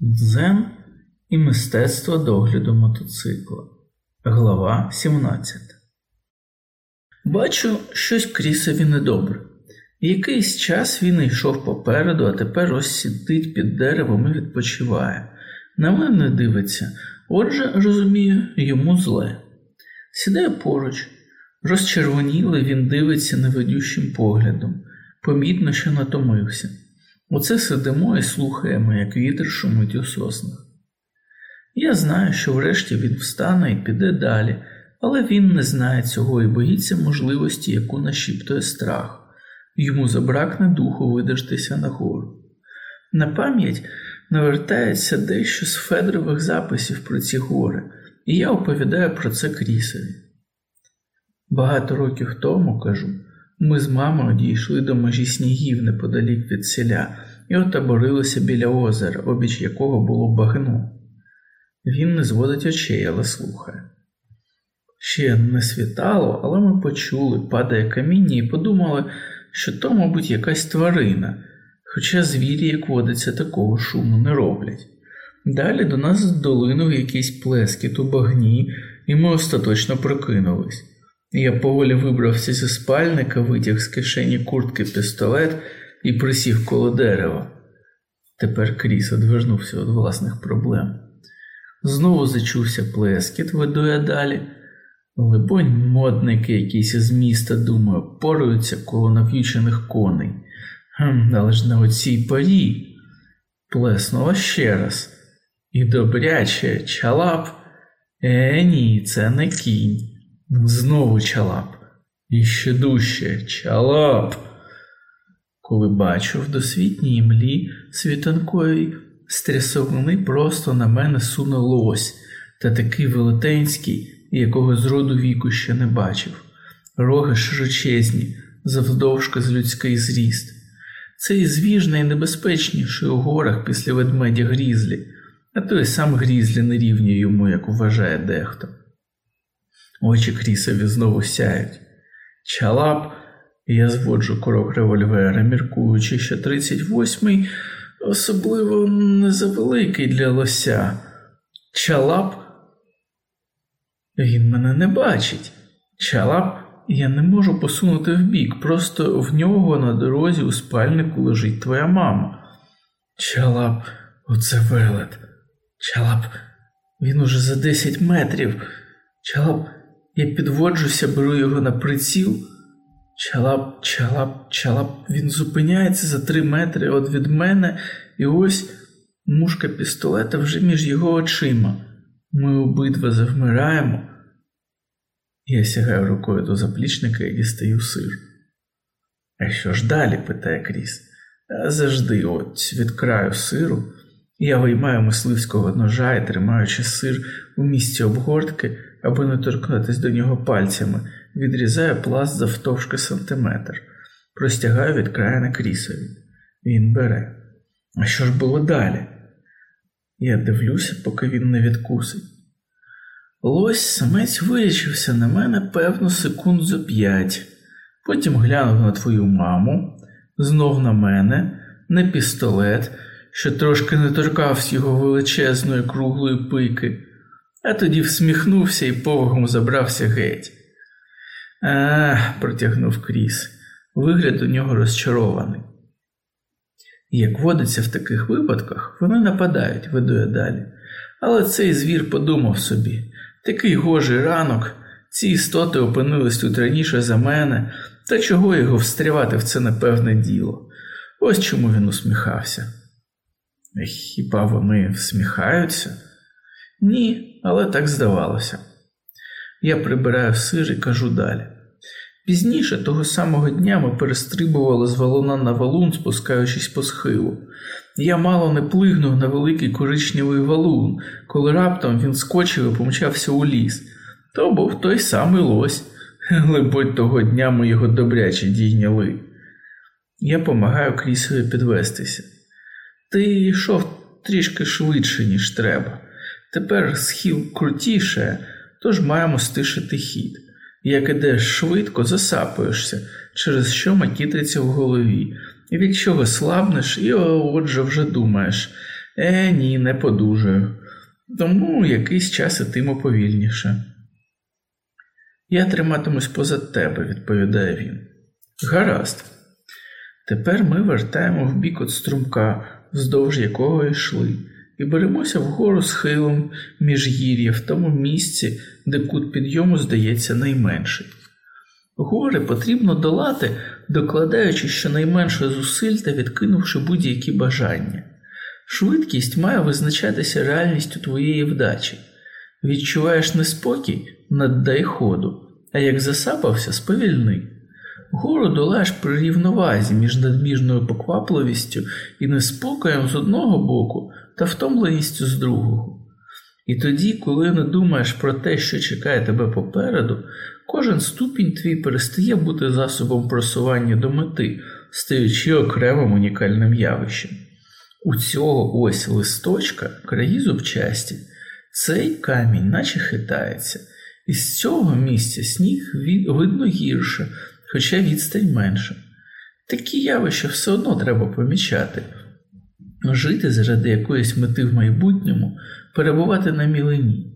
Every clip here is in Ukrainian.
Дзен і мистецтво догляду мотоцикла. Глава 17. Бачу, щось крісові недобре. Якийсь час він йшов попереду, а тепер ось сидить під деревом і відпочиває. На мене дивиться, отже, розумію, йому зле. Сідає поруч, розчервонілий він дивиться невидющим поглядом, помітно, що натомився. Оце сидимо і слухаємо, як вітер шумить у соснах. Я знаю, що врешті він встане і піде далі, але він не знає цього і боїться можливості, яку нашіптує страх. Йому забракне духу видержтися нагору. На пам'ять навертається дещо з Федорових записів про ці гори, і я оповідаю про це Крісові. Багато років тому, кажу, ми з мамою дійшли до межі снігів неподалік від селя і отоборилися біля озера, обіч якого було багно. Він не зводить очей, але слухає. Ще не світало, але ми почули, падає каміння, і подумали, що то, мабуть, якась тварина, хоча звірі, як водиться, такого шуму не роблять. Далі до нас долинув якийсь плескіт у багні, і ми остаточно прокинулись. Я поволі вибрався зі спальника, витяг з кишені куртки пістолет і присів коло дерева. Тепер Кріс одвернувся від власних проблем. Знову зачувся плескіт, веду я далі. Либонь, модники якісь із міста, думаю, поруються коло нав'ючених коней. Хм, але ж на оцій порі. Плеснула ще раз. І добряче чалап. Е, ні, це не кінь. Знову чалап. І ще дужче чалап. Коли бачу в досвітній млі світанковій стрясовини просто на мене суне лось, та такий велетенський, якого з роду віку ще не бачив. Роги широчезні, завдовжки з людський зріст. Цей звіж найнебезпечніший у горах після ведмедя грізлі, а той сам грізлі не рівнює йому, як вважає дехто. Очі крісові знову сяють. Чалап, я зводжу крок револьвера, міркуючи, що 38-й особливо не завеликий для лося. Чалап, він мене не бачить. Чалап, я не можу посунути вбік, просто в нього на дорозі у спальнику лежить твоя мама. Чалап, оце велет. Чалап, він уже за 10 метрів. Чалап, я підводжуся, беру його на приціл. Чалап, чалап, чалап, він зупиняється за три метри от від мене, і ось мушка пістолета вже між його очима. Ми обидва завмираємо. Я сягаю рукою до заплічника і дістаю сир. А що ж далі? питає Кріс. Завжди, от від краю сиру. Я виймаю мисливського ножа і тримаючи сир у місці обгортки, аби не торкнутися до нього пальцями, відрізаю пласт завтовшки сантиметр, простягаю від краю на крісові. Він бере. А що ж було далі? Я дивлюся, поки він не відкусить. Лось самець вирічився на мене, певно, секунд за п'ять, потім глянув на твою маму, знов на мене, на пістолет, що трошки не торкався його величезної круглої пики, а тоді всміхнувся і повагом забрався геть. А, протягнув Кріс, вигляд у нього розчарований. Як водиться в таких випадках, вони нападають, веду я далі. Але цей звір подумав собі такий гожий ранок, ці істоти опинились тут раніше за мене, та чого його встрявати в це непевне діло. Ось чому він усміхався. Хіба вони всміхаються? Ні, але так здавалося. Я прибираю сир і кажу далі. Пізніше того самого дня ми перестрибували з валуна на валун, спускаючись по схилу. Я мало не плигнув на великий коричневий валун, коли раптом він скочив і помчався у ліс. То був той самий лось, либонь того дня ми його добряче дійняли. Я помагаю крісові підвестися. Ти йшов трішки швидше, ніж треба. Тепер схил крутіше, тож маємо стишити хід. Як ідеш швидко, засапуєшся, через що макітриться в голові, і від чого слабнеш, і отже вже думаєш, Е, ні, не подужаю. Тому якийсь час ітимо повільніше. Я триматимусь поза тебе, відповідає він. Гаразд. Тепер ми вертаємо в бік от струмка, вздовж якого йшли, і беремося вгору схилом міжгір'я в тому місці, де кут підйому здається найменший. Гори потрібно долати, докладаючи щонайменше зусиль та відкинувши будь-які бажання. Швидкість має визначатися реальністю твоєї вдачі. Відчуваєш неспокій, наддай ходу, а як засапався, сповільни. Гору долаєш при рівновазі між надміжною поквапливістю і неспокоєм з одного боку та втомленістю з другого. І тоді, коли не думаєш про те, що чекає тебе попереду, кожен ступінь твій перестає бути засобом просування до мети, стаючи окремим унікальним явищем. У цього ось листочка краї зубчасті, цей камінь наче хитається, і з цього місця сніг видно гірше, хоча відстань менша. Такі явища все одно треба помічати. Жити заради якоїсь мети в майбутньому, перебувати на мілині.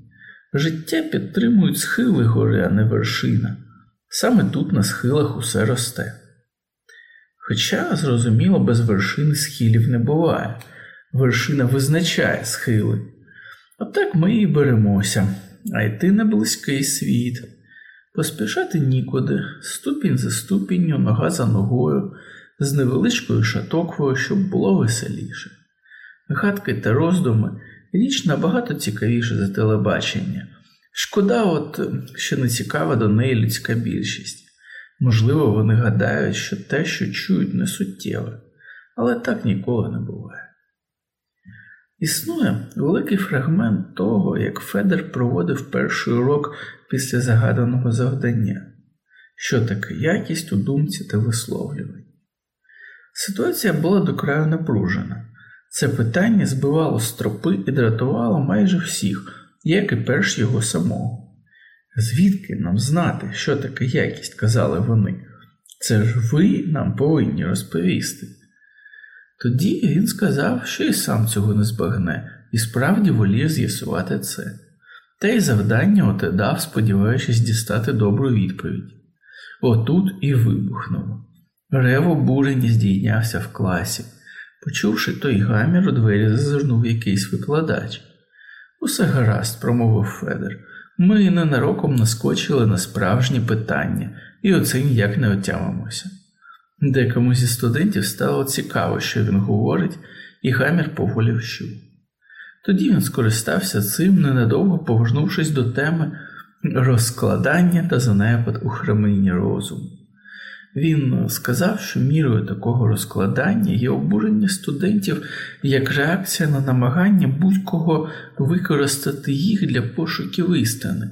Життя підтримують схили гори, а не вершина. Саме тут на схилах усе росте. Хоча, зрозуміло, без вершини схилів не буває. Вершина визначає схили. Отак ми і беремося, а йти на близький світ. Поспішати нікуди, ступінь за ступінню, нога за ногою, з невеличкою шатоквою, щоб було веселіше. Гадки та роздуми річ набагато цікавіша за телебачення. Шкода, от що не цікава до неї людська більшість. Можливо, вони гадають, що те, що чують, не суттєве, але так ніколи не буває. Існує великий фрагмент того, як Федер проводив перший урок після загаданого завдання, що таке якість у думці та висловлюванні. Ситуація була до краю напружена. Це питання збивало стропи і дратувало майже всіх, як і перш його самого. Звідки нам знати, що таке якість, казали вони. Це ж ви нам повинні розповісти. Тоді він сказав, що і сам цього не збагне, і справді волів з'ясувати це. Та й завдання оте дав, сподіваючись дістати добру відповідь. Отут і вибухнуло. Рев обурення здійнявся в класі. Почувши той гамір, у двері зазирнув якийсь викладач. Усе гаразд, промовив Федер. Ми ненароком наскочили на справжні питання, і оце ніяк не отямимося. Декому зі студентів стало цікаво, що він говорить, і гамір поволі вщув. Тоді він скористався цим, ненадовго повернувшись до теми розкладання та занепад у храмині розуму. Він сказав, що мірою такого розкладання є обурення студентів як реакція на намагання будь-кого використати їх для пошуків істини.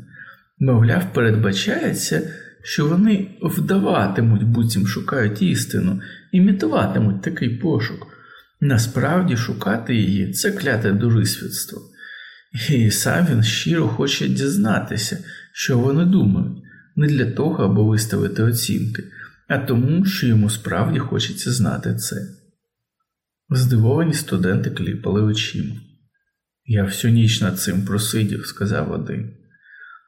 Мовляв, передбачається, що вони вдаватимуть, буцім шукають істину, імітуватимуть такий пошук. Насправді шукати її це кляте дурисвідство. І сам він щиро хоче дізнатися, що вони думають, не для того, аби виставити оцінки а тому, що йому справді хочеться знати це. Здивовані студенти кліпали очима. Я всю ніч над цим просидів, сказав один.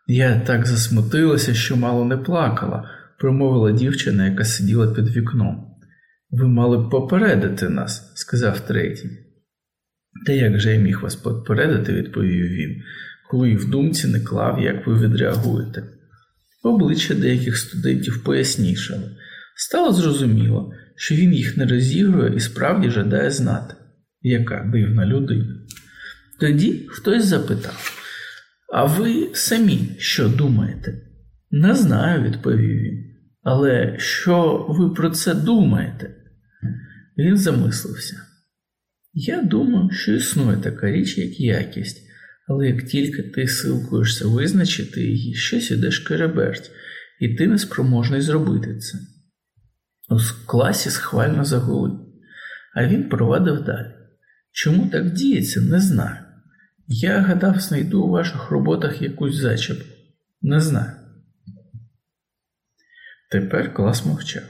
Я так засмутилася, що мало не плакала, промовила дівчина, яка сиділа під вікном. Ви мали б попередити нас, сказав третій. Та як же я міг вас попередити, відповів він, коли і в думці не клав, як ви відреагуєте. Обличчя деяких студентів пояснішали. Стало зрозуміло, що він їх не розігрує і справді жадає знати, яка дивна людина. Тоді хтось запитав: А ви самі що думаєте? Не знаю, відповів він. Але що ви про це думаєте? Він замислився. Я думаю, що існує така річ, як якість, але як тільки ти силкуєшся визначити її, щось ідеш кереберть, і ти неспроможний зробити це. У класі схвально загули, а він провадив далі. Чому так діється, не знаю. Я гадав, знайду у ваших роботах якусь зачепку. Не знаю. Тепер клас мовчав.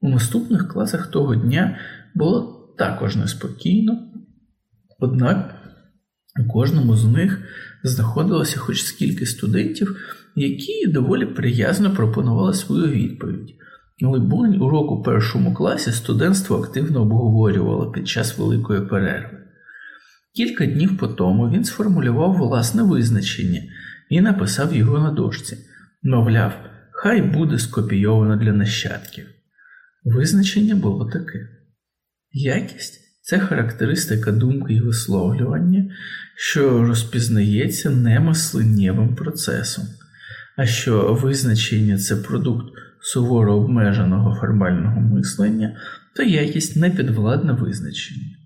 У наступних класах того дня було також неспокійно, Однак у кожному з них знаходилося хоч скільки студентів, які доволі приязно пропонували свою відповідь. Либонь, урок у першому класі студентство активно обговорювало під час великої перерви. Кілька днів по тому він сформулював власне визначення і написав його на дошці, мовляв, хай буде скопійовано для нащадків. Визначення було таке: якість це характеристика думки і висловлювання, що розпізнається не мисленнєвим процесом, а що визначення це продукт суворо обмеженого формального мислення, то якість не підвладна визначення.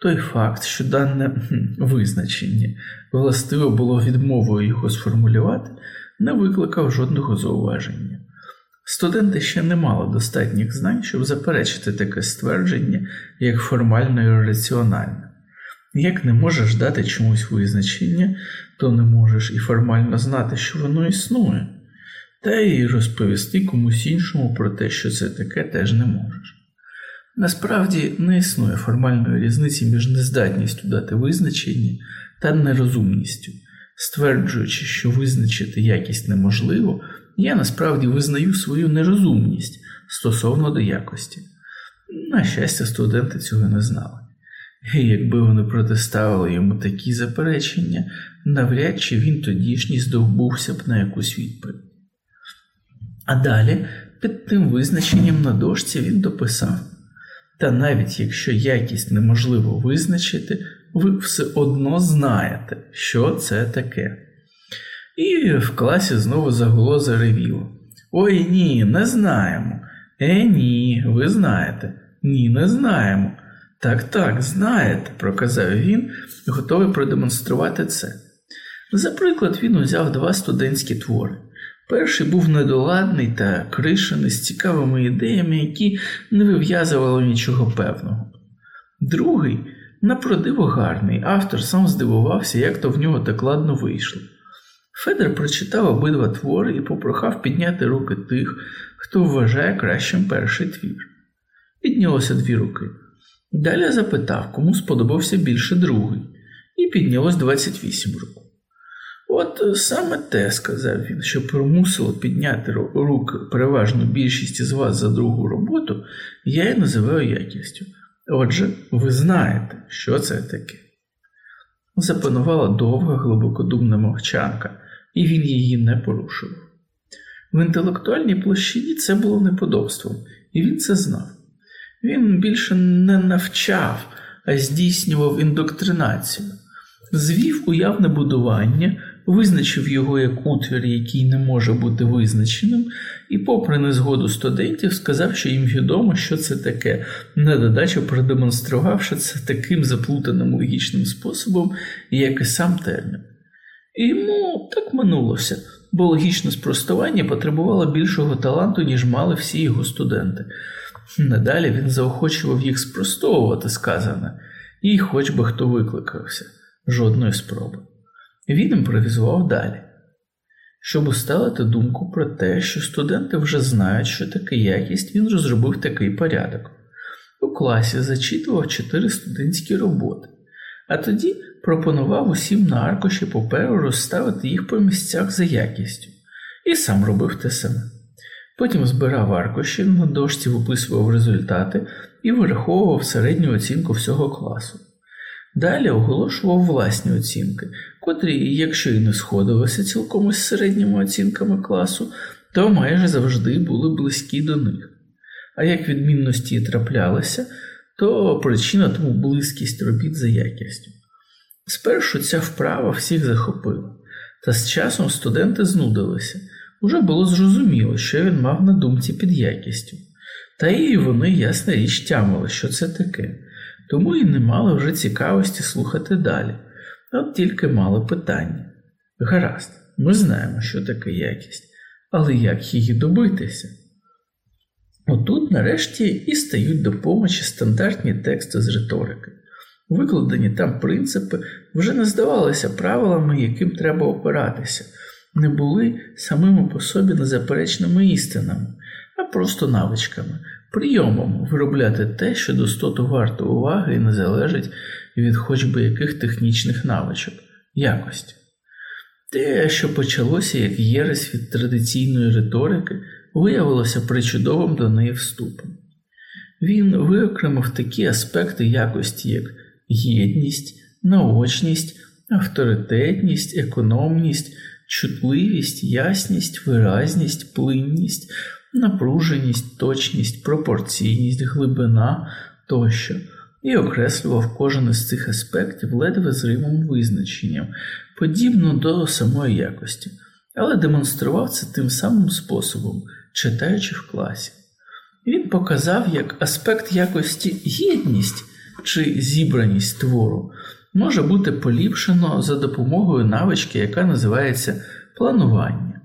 Той факт, що дане визначення властиво було відмовою його сформулювати, не викликав жодного зауваження. Студенти ще не мали достатніх знань, щоб заперечити таке ствердження як формальне і раціональне. Як не можеш дати чомусь визначення, то не можеш і формально знати, що воно існує, та й розповісти комусь іншому про те, що це таке, теж не можеш. Насправді не існує формальної різниці між нездатністю дати визначення та нерозумністю, стверджуючи, що визначити якість неможливо, я насправді визнаю свою нерозумність стосовно до якості. На щастя, студенти цього не знали. І якби вони протиставили йому такі заперечення, навряд чи він тодішній здовбувся б на якусь відповідь. А далі, під тим визначенням на дошці, він дописав. Та навіть якщо якість неможливо визначити, ви все одно знаєте, що це таке. І в класі знову загуло заревіло. Ой ні, не знаємо. Е, ні, ви знаєте. Ні, не знаємо. Так, так, знаєте, проказав він, готовий продемонструвати це. За приклад, він узяв два студентські твори. Перший був недоладний та кришений з цікавими ідеями, які не вив'язували нічого певного. Другий, напродиво гарний, автор сам здивувався, як то в нього так ладно вийшло. Федор прочитав обидва твори і попрохав підняти руки тих, хто вважає кращим перший твір. Піднялося дві руки. Далі запитав, кому сподобався більше другий, і піднялось 28 рук. От е, саме те, сказав він, що примусило підняти руки переважну більшість із вас за другу роботу, я і називаю якістю. Отже, ви знаєте, що це таке. Запанувала довга глибокодумна мовчанка, і він її не порушував. В інтелектуальній площині це було неподобством, і він це знав. Він більше не навчав, а здійснював індоктринацію, звів уявне будування визначив його як утвір, який не може бути визначеним, і, попри незгоду студентів, сказав, що їм відомо, що це таке, на додачу продемонструвавши це таким заплутаним логічним способом, як і сам термін. І йому так минулося, бо логічне спростування потребувало більшого таланту, ніж мали всі його студенти. Надалі він заохочував їх спростовувати сказане, і хоч би хто викликався, жодної спроби. Він імпровізував далі, щоб усталити думку про те, що студенти вже знають, що таке якість, він розробив такий порядок. У класі зачитував чотири студентські роботи, а тоді пропонував усім на аркуші паперу розставити їх по місцях за якістю, і сам робив те саме. Потім збирав аркуші, на дошці виписував результати і вираховував середню оцінку всього класу. Далі оголошував власні оцінки, котрі, якщо й не сходилися цілком із середніми оцінками класу, то майже завжди були близькі до них. А як відмінності траплялися, то причина тому близькість робіт за якістю. Спершу ця вправа всіх захопила, та з часом студенти знудилися. Уже було зрозуміло, що він мав на думці під якістю. Та і вони, ясна річ, тямили, що це таке тому і не мали вже цікавості слухати далі, от тільки мали питання. Гаразд, ми знаємо, що таке якість, але як її добитися? Отут, нарешті, і стають до помочі стандартні тексти з риторики. Викладені там принципи вже не здавалися правилами, яким треба опиратися, не були самими по собі незаперечними істинами, а просто навичками, прийомом виробляти те, що достоту варто уваги і не залежить і від хоч би яких технічних навичок, якості. Те, що почалося як єресь від традиційної риторики, виявилося причудовим до неї вступом. Він виокремив такі аспекти якості, як єдність, наочність, авторитетність, економність, чутливість, ясність, виразність, плинність, напруженість, точність, пропорційність, глибина тощо, і окреслював кожен із цих аспектів ледве зримим визначенням, подібно до самої якості, але демонстрував це тим самим способом, читаючи в класі. Він показав як аспект якості гідність чи зібраність твору може бути поліпшено за допомогою навички, яка називається планування.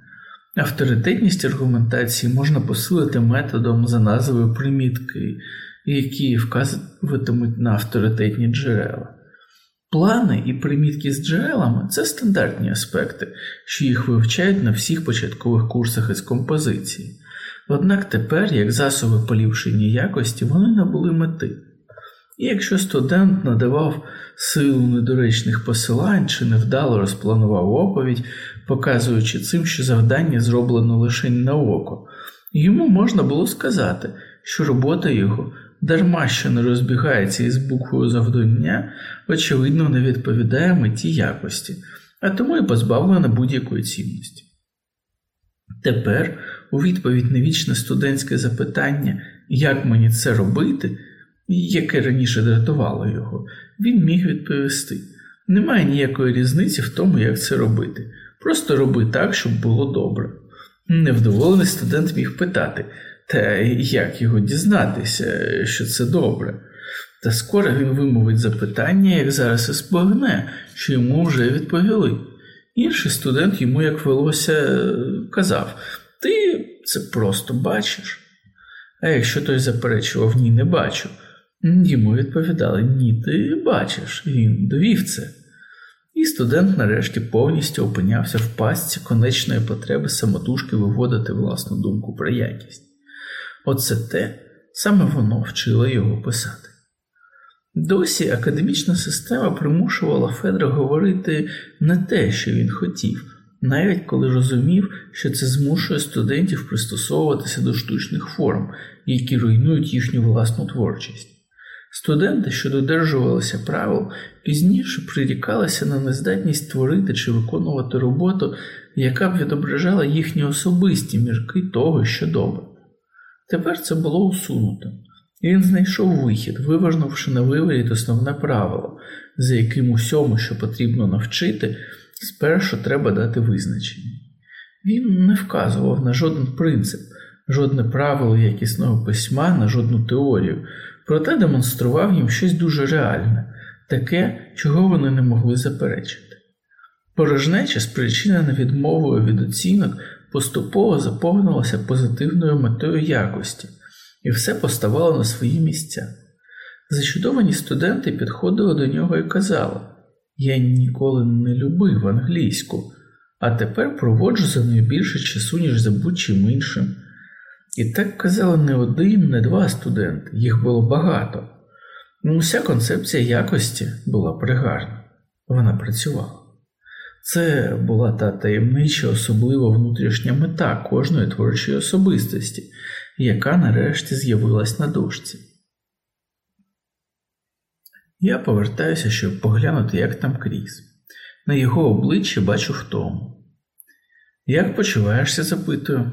Авторитетність аргументації можна посилити методом за назвою примітки, які вказуватимуть на авторитетні джерела. Плани і примітки з джерелами це стандартні аспекти, що їх вивчають на всіх початкових курсах із композиції. Однак тепер, як засоби поліпшення якості, вони набули мети. І якщо студент надавав силу недоречних посилань чи невдало розпланував оповідь, показуючи цим, що завдання зроблено лише на око, йому можна було сказати, що робота його, дарма що не розбігається із буквою завдання, очевидно, не відповідає меті якості, а тому і позбавлена будь-якої цінності. Тепер, у відповідь на вічне студентське запитання, як мені це робити, яке раніше дратувало його, він міг відповісти: немає ніякої різниці в тому, як це робити. Просто роби так, щоб було добре. Невдоволений студент міг питати, та як його дізнатися, що це добре. Та скоро він вимовить запитання, як зараз і спогне, що йому вже відповіли. Інший студент йому, як велося, казав: Ти це просто бачиш. А якщо той заперечував ні, не бачу, Йому відповідали ні, ти бачиш, він довів це. І студент нарешті повністю опинявся в пастці конечної потреби самотужки виводити власну думку про якість. Оце те саме воно вчило його писати. Досі академічна система примушувала Федра говорити не те, що він хотів, навіть коли розумів, що це змушує студентів пристосовуватися до штучних форм, які руйнують їхню власну творчість. Студенти, що додержувалися правил, пізніше прирікалися на нездатність творити чи виконувати роботу, яка б відображала їхні особисті мірки того, що добре. Тепер це було усунуто, і він знайшов вихід, виважнувши на виворіт основне правило, за яким усьому, що потрібно навчити, спершу треба дати визначення. Він не вказував на жоден принцип, жодне правило якісного письма, на жодну теорію проте демонстрував їм щось дуже реальне, таке, чого вони не могли заперечити. Порожнеча, спричинена відмовою від оцінок, поступово заповнилася позитивною метою якості, і все поставало на свої місця. Зачудовані студенти підходили до нього і казали: Я ніколи не любив англійську, а тепер проводжу за нею більше часу, ніж за будь-чим іншим. І так казали не один, не два студенти, їх було багато. Уся концепція якості була пригарна, вона працювала. Це була та таємнича, особлива внутрішня мета кожної творчої особистості, яка нарешті з'явилась на дошці. Я повертаюся, щоб поглянути, як там крізь. На його обличчі бачу втому. Як почуваєшся? запитую.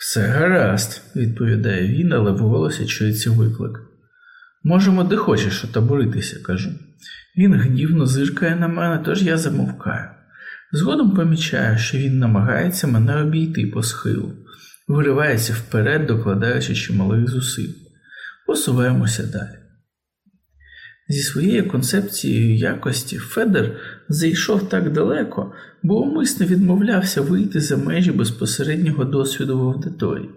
Все гаразд, відповідає він, але в голосі чується виклик. Можемо де хочеш отаборитися, кажу. Він гнівно зиркає на мене, тож я замовкаю. Згодом помічаю, що він намагається мене обійти по схилу, виривається вперед, докладаючи чималих зусиль. Посуваємося далі. Зі своєю концепцією якості Федер зайшов так далеко, бо умисно відмовлявся вийти за межі безпосереднього досвіду в аудиторії.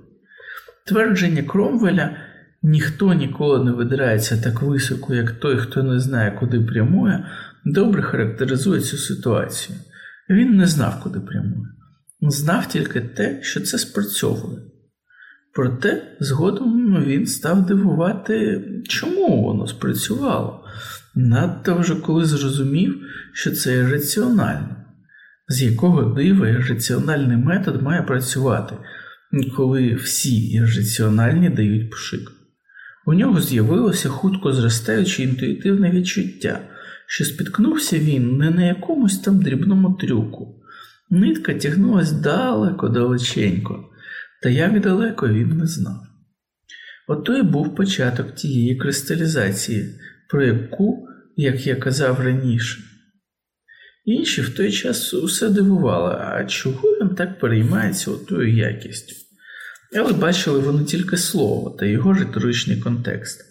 Твердження Кромвеля ніхто ніколи не видирається так високо, як той, хто не знає, куди прямує, добре характеризує цю ситуацію. Він не знав, куди прямує, знав тільки те, що це спрацьовує. Проте згодом він став дивувати, чому воно спрацювало. Надто вже коли зрозумів, що це ірраціонально. З якого дива ірраціональний метод має працювати, коли всі ірраціональні дають пшик. У нього з'явилося хутко зростаюче інтуїтивне відчуття, що спіткнувся він не на якомусь там дрібному трюку. Нитка тягнулась далеко далеченько, та як далеко він не знав. Ото й був початок тієї кристалізації, про яку, як я казав раніше. Інші в той час усе дивували, а чого він так переймається отою якістю. Але бачили вони тільки слово та його риторичний контекст.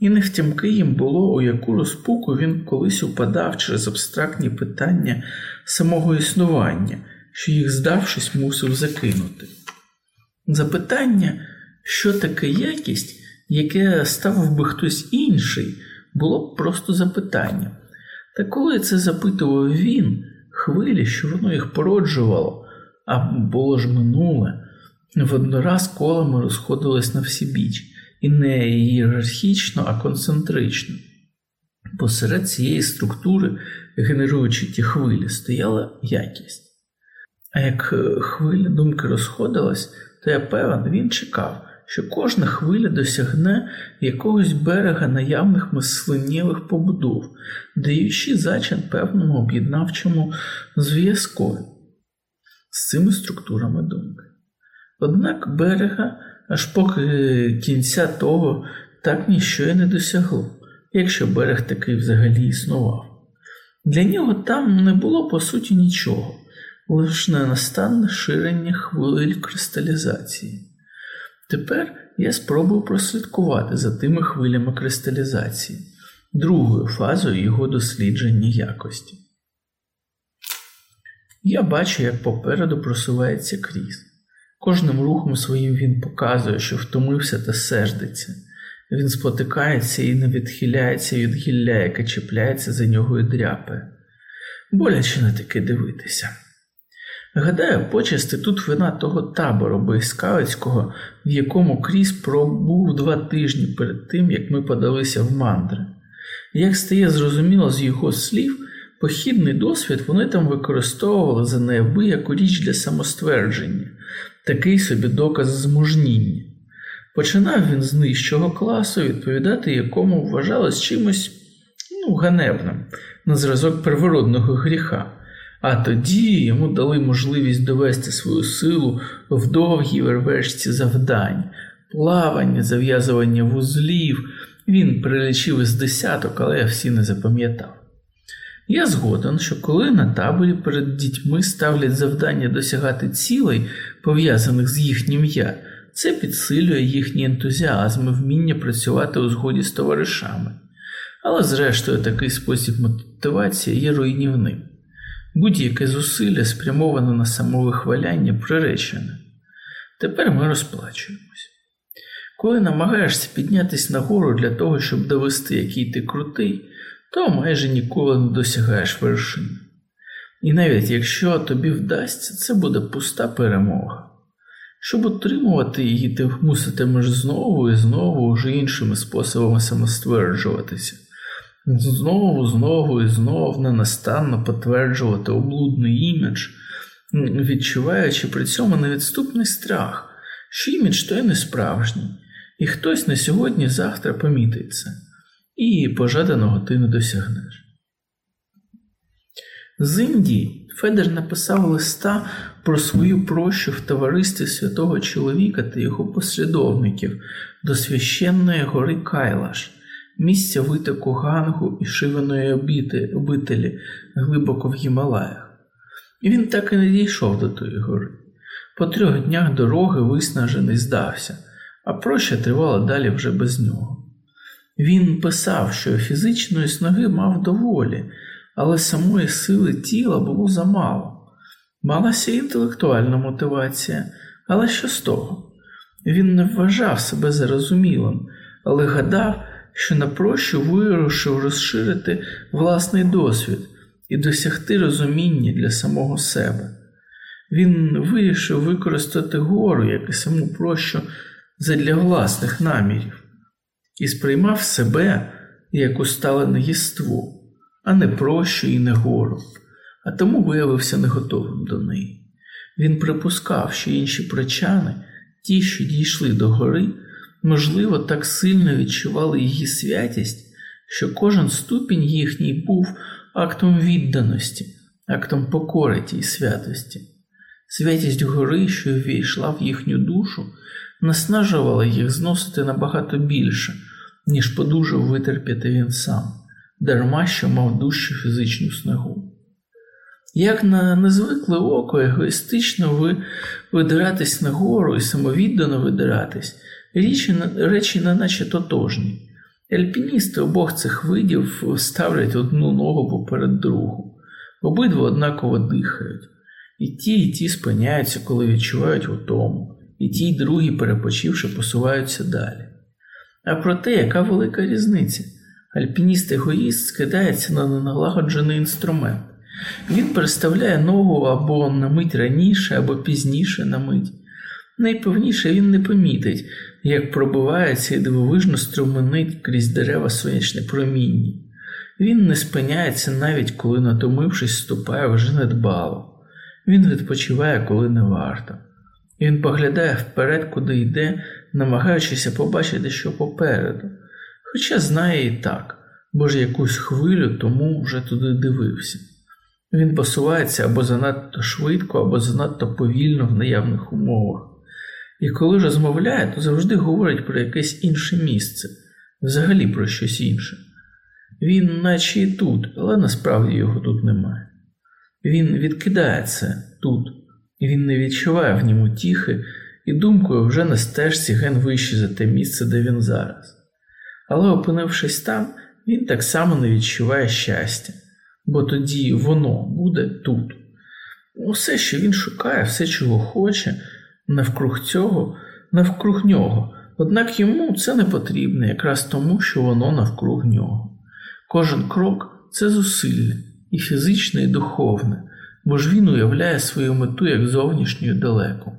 І не втямки їм було, у яку розпуку він колись упадав через абстрактні питання самого існування, що їх, здавшись, мусив закинути. Запитання, що таке якість, яке ставив би хтось інший, було б просто запитанням. Та коли це запитував він, хвилі, що воно їх породжувало, а було ж минуле, воднораз колами розходилось на всі біч, і не ієрархічно, а концентрично. Посеред цієї структури, генеруючи ті хвилі, стояла якість. А як е, хвиля думки розходилась, то я певен, він чекав, що кожна хвиля досягне якогось берега наявних мисленнєвих побудов, даючи зачин певному об'єднавчому зв'язку з цими структурами думки. Однак берега, аж поки кінця того, так ніщо й не досягло, якщо берег такий взагалі існував. Для нього там не було по суті нічого, лише ненастанне ширення хвиль кристалізації. Тепер я спробую прослідкувати за тими хвилями кристалізації, другою фазою його дослідження якості. Я бачу, як попереду просувається крізь. Кожним рухом своїм він показує, що втомився та сердиться. Він спотикається і не відхиляється від гілля, яке чіпляється за нього і дряпає. Боляче на таке дивитися. Гадаю, почасти тут вина того табору бойскавицького, в якому Кріс пробув два тижні перед тим, як ми подалися в мандри. Як стає зрозуміло з його слів, похідний досвід вони там використовували за неабияку річ для самоствердження, такий собі доказ змужніння. Починав він з нижчого класу, відповідати якому вважалось чимось ну, ганебним на зразок первородного гріха. А тоді йому дали можливість довести свою силу в довгій вервешці завдань, плавання, зав'язування вузлів. Він перелічив із десяток, але я всі не запам'ятав. Я згоден, що коли на таборі перед дітьми ставлять завдання досягати цілей, пов'язаних з їхнім я, це підсилює їхній ентузіазм і вміння працювати у згоді з товаришами. Але, зрештою, такий спосіб мотивації є руйнівним. Будь-яке зусилля спрямоване на самовихваляння приречене. Тепер ми розплачуємось. Коли намагаєшся піднятися нагору для того, щоб довести, який ти крутий, то майже ніколи не досягаєш вершини. І навіть якщо тобі вдасться, це буде пуста перемога. Щоб отримувати її, ти муситимеш знову і знову вже іншими способами самостверджуватися знову, знову і знову ненастанно потверджувати облудний імідж, відчуваючи при цьому невідступний страх, що імідж той не справжній, і хтось на сьогодні-завтра помітить це, і пожаданого ти не досягнеш. З Індії Федер написав листа про свою прощу в товаристві святого чоловіка та його послідовників до священної гори Кайлаш, місця витоку гангу і шиваної обителі глибоко в Гімалаях. І він так і не дійшов до тої гори. По трьох днях дороги виснажений здався, а проща тривала далі вже без нього. Він писав, що фізичної сноги мав доволі, але самої сили тіла було замало. Малася інтелектуальна мотивація, але що з того? Він не вважав себе зарозумілим, але гадав, що напрощо вирушив розширити власний досвід і досягти розуміння для самого себе. Він вирішив використати гору, як і саму прощу, задля власних намірів, і сприймав себе як усталене єство, а не прощу і не гору, а тому виявився не готовим до неї. Він припускав, що інші прочани, ті, що дійшли до гори, можливо, так сильно відчували її святість, що кожен ступінь їхній був актом відданості, актом покори тій святості. Святість гори, що ввійшла в їхню душу, наснажувала їх зносити набагато більше, ніж подужав витерпіти він сам, дарма що мав дужчу фізичну снагу. Як на незвикле око, егоїстично ви видиратись нагору і самовіддано видиратись, речі, речі не наче тотожні. Альпіністи обох цих видів ставлять одну ногу поперед другу, обидва однаково дихають, і ті, і ті спиняються, коли відчувають утому, і ті, й другі, перепочивши, посуваються далі. А проте, яка велика різниця? Альпініст-егоїст скидається на неналагоджений інструмент. Він переставляє ногу або на мить раніше, або пізніше на мить. Найпевніше він не помітить, як пробивається і дивовижно струменить крізь дерева сонячне проміння. Він не спиняється навіть коли, натомившись, ступає вже недбало. Він відпочиває, коли не варто. Він поглядає вперед, куди йде, намагаючися побачити, що попереду, хоча знає і так, бо ж якусь хвилю тому вже туди дивився. Він посувається або занадто швидко, або занадто повільно в наявних умовах. І коли розмовляє, то завжди говорить про якесь інше місце, взагалі про щось інше. Він, наче і тут, але насправді його тут немає. Він відкидає це тут, і він не відчуває в ньому тіхи і думкою вже на стежці ген вище за те місце, де він зараз. Але, опинившись там, він так само не відчуває щастя, бо тоді воно буде тут. Усе, що він шукає, все, чого хоче, навкруг цього, навкруг нього. Однак йому це не потрібно якраз тому, що воно навкруг нього. Кожен крок це зусилля, і фізичне, і духовне, бо ж він уявляє свою мету як зовнішню далеку.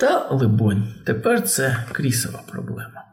Та, либонь, тепер це крісова проблема.